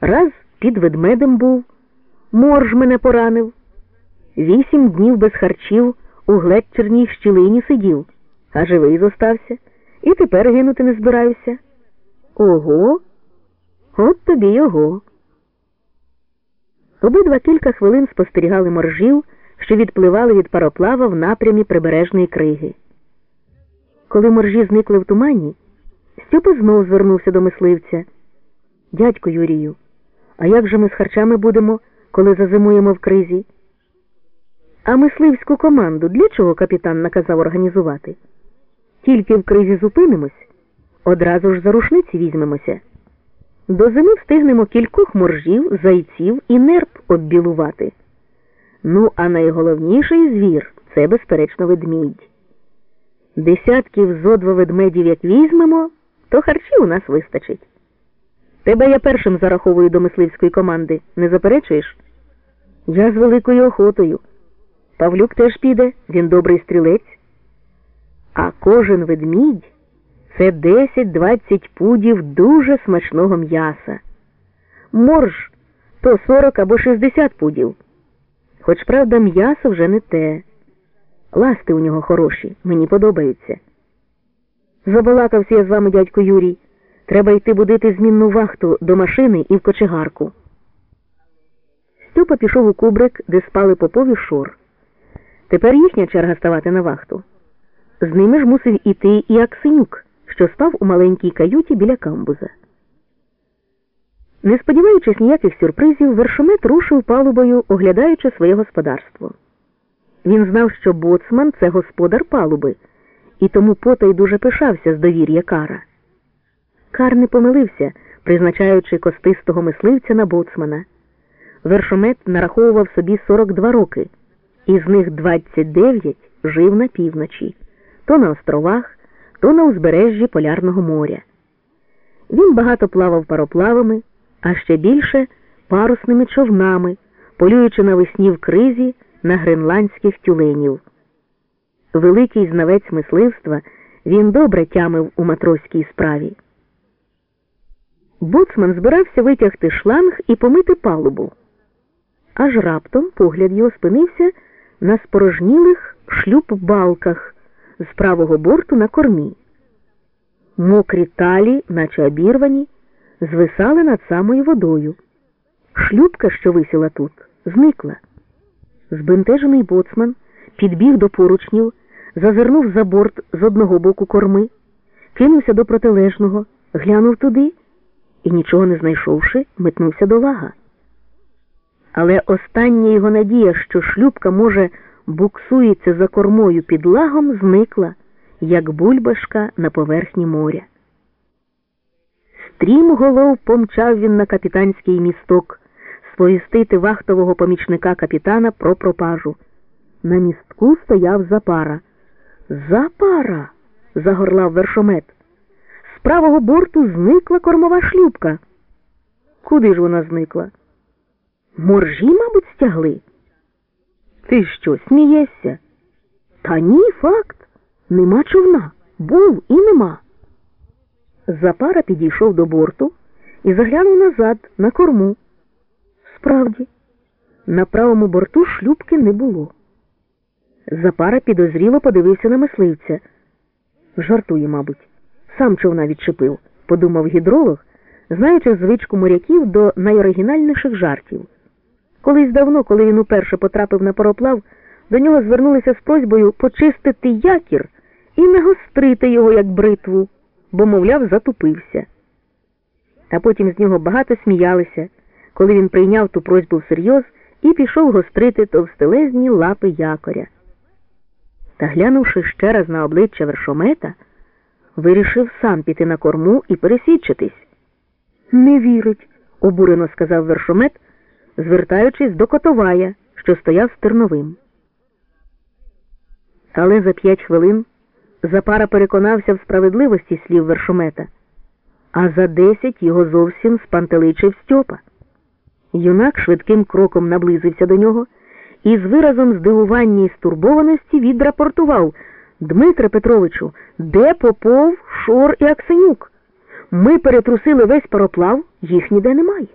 Раз під ведмедем був, морж мене поранив. Вісім днів без харчів у глечерній щілині сидів, а живий зостався, і тепер гинути не збираюся. Ого, от тобі його. Обидва кілька хвилин спостерігали моржів, що відпливали від пароплава в напрямі прибережної криги. Коли моржі зникли в тумані, Стьопа знов звернувся до мисливця. Дядько Юрію, а як же ми з харчами будемо, коли зазимуємо в кризі? А мисливську команду для чого капітан наказав організувати? Тільки в кризі зупинимось, одразу ж за рушниці візьмемося. До зими встигнемо кількох моржів, зайців і нерп оббілувати. Ну, а найголовніший звір це, безперечно, ведмідь. Десятків зо два ведмедів, як візьмемо, то харчів у нас вистачить. Тебе я першим зараховую до мисливської команди, не заперечуєш? Я з великою охотою. Павлюк теж піде, він добрий стрілець. А кожен ведмідь це 10-20 пудів дуже смачного м'яса. Морж то 40 або 60 пудів. Хоч, правда, м'ясо вже не те. Ласти у нього хороші, мені подобаються. Забалакався я з вами, дядько Юрій. Треба йти будити змінну вахту до машини і в кочегарку. Стьопа пішов у кубрик, де спали попові шор. Тепер їхня черга ставати на вахту. З ними ж мусив іти і Аксенюк, що спав у маленькій каюті біля камбуза. Не сподіваючись ніяких сюрпризів, вершомет рушив палубою, оглядаючи своє господарство. Він знав, що боцман це господар палуби, і тому потай дуже пишався з довір'я кара. Кар не помилився, призначаючи костистого мисливця на боцмана. Вершомет нараховував собі 42 роки, із них 29 жив на півночі, то на островах, то на узбережжі Полярного моря. Він багато плавав пароплавами, а ще більше парусними човнами, полюючи навесні в кризі на гренландських тюленів. Великий знавець мисливства він добре тямив у матроській справі. Боцман збирався витягти шланг і помити палубу. Аж раптом погляд його спинився на спорожнілих шлюб-балках з правого борту на кормі. Мокрі талі, наче обірвані, звисали над самою водою. Шлюбка, що висіла тут, зникла. Збентежений боцман підбіг до поручнів, зазирнув за борт з одного боку корми, кинувся до протилежного, глянув туди і, нічого не знайшовши, метнувся до лага. Але остання його надія, що шлюбка, може, буксується за кормою під лагом, зникла, як бульбашка на поверхні моря. Стрім голов помчав він на капітанський місток сповістити вахтового помічника капітана про пропажу. На містку стояв запара. Запара. загорлав вершомет. З правого борту зникла кормова шлюбка. Куди ж вона зникла? Моржі, мабуть, стягли. Ти що, смієшся? Та ні, факт. Нема човна. Був і нема. Запара підійшов до борту і заглянув назад на корму. Справді, на правому борту шлюбки не було. Запара підозріло подивився на мисливця. Жартує, мабуть, сам човна відчепив, подумав гідролог, знаючи звичку моряків до найоригінальніших жартів. Колись давно, коли він уперше потрапив на пароплав, до нього звернулися з просьбою почистити якір і не гострити його як бритву, бо, мовляв, затупився. А потім з нього багато сміялися, коли він прийняв ту просьбу всерйоз і пішов гострити товстелезні лапи якоря. Та глянувши ще раз на обличчя вершомета, вирішив сам піти на корму і пересвідчитись. Не вірить, обурено сказав вершомет, звертаючись до Котовая, що стояв стерновим. Але за п'ять хвилин Запара переконався в справедливості слів вершомета, а за десять його зовсім спантеличив Стьопа. Юнак швидким кроком наблизився до нього і з виразом здивування і стурбованості відрапортував Дмитре Петровичу, де Попов, Шор і Аксенюк? Ми перетрусили весь пароплав, їх ніде немає.